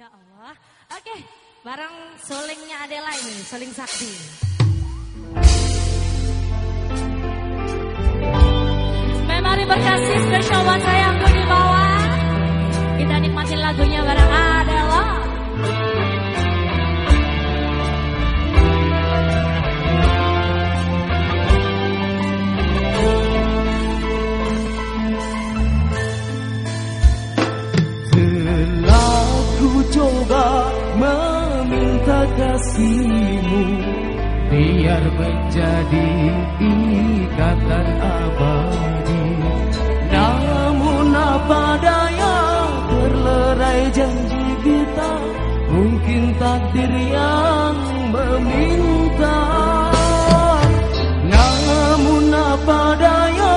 Ya Allah. Oke, bareng solingnya Adela ini, soling sakti. Memori berkasih buat sayangku di bawah. Kita nikmatin lagunya bareng kasihmu Biar menjadi ikatan abadi. Namun apa daya terlerai janji kita Mungkin takdir yang meminta. Namun apa daya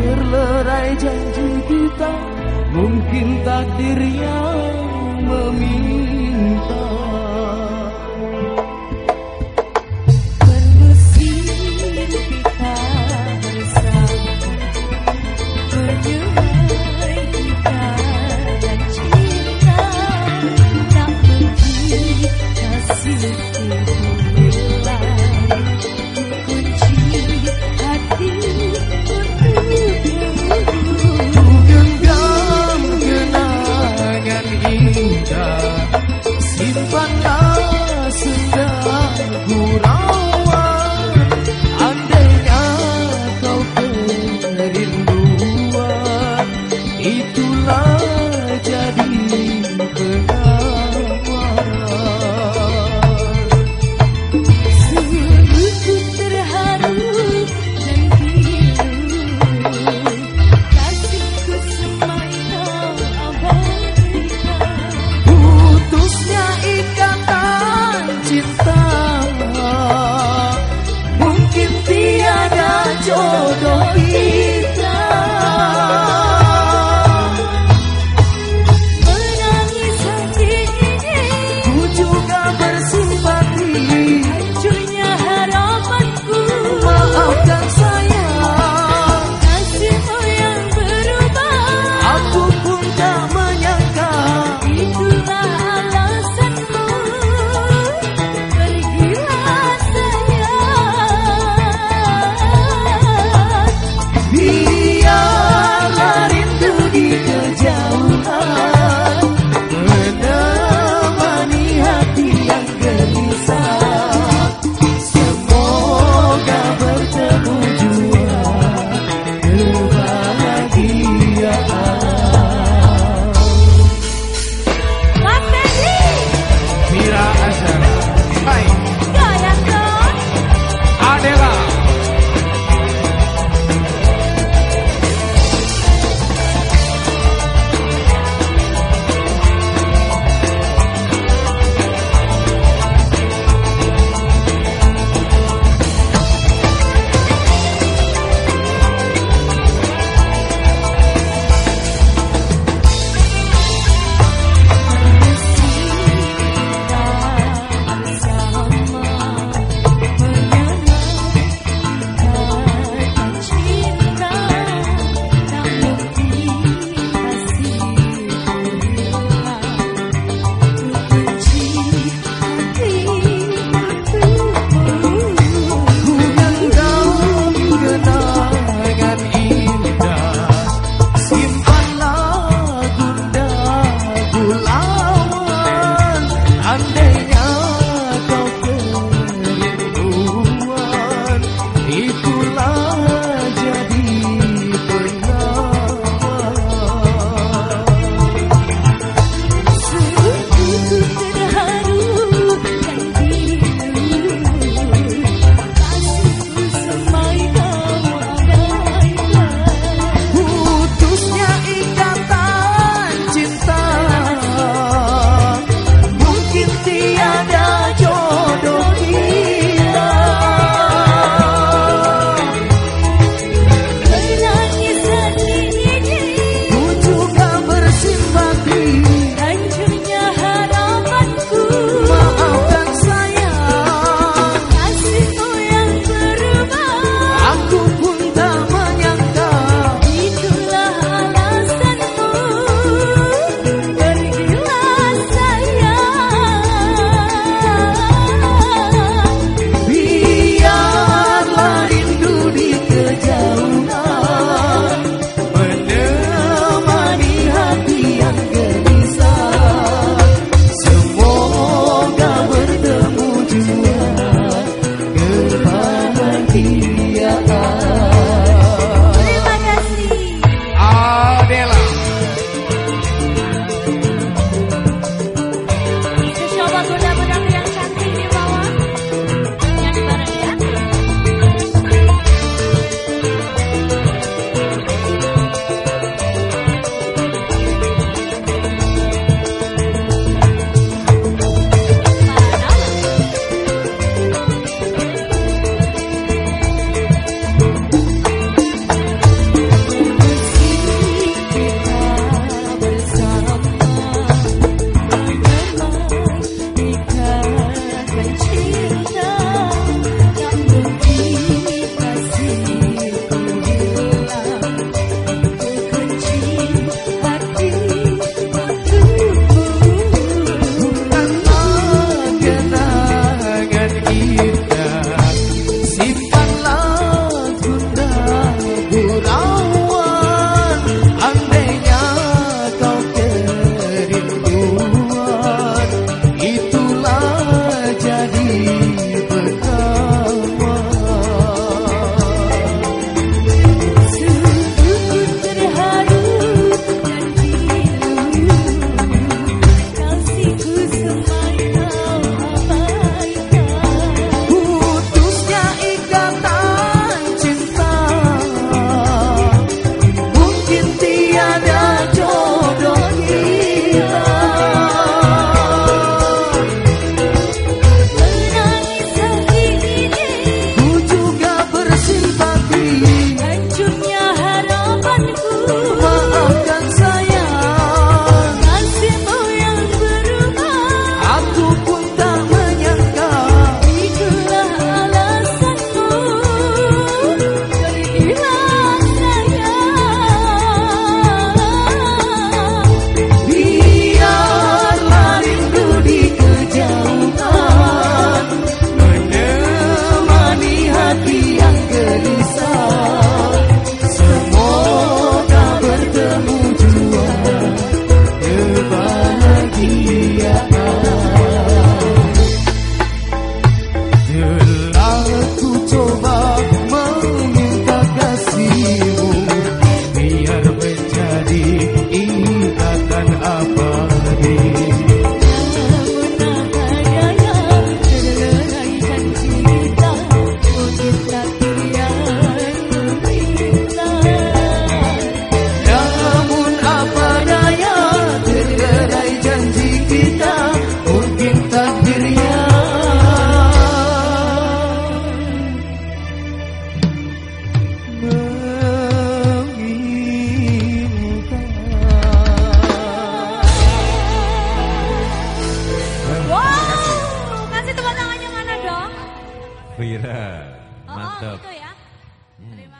terlerai janji kita Mungkin takdir yang meminta Mm-hmm.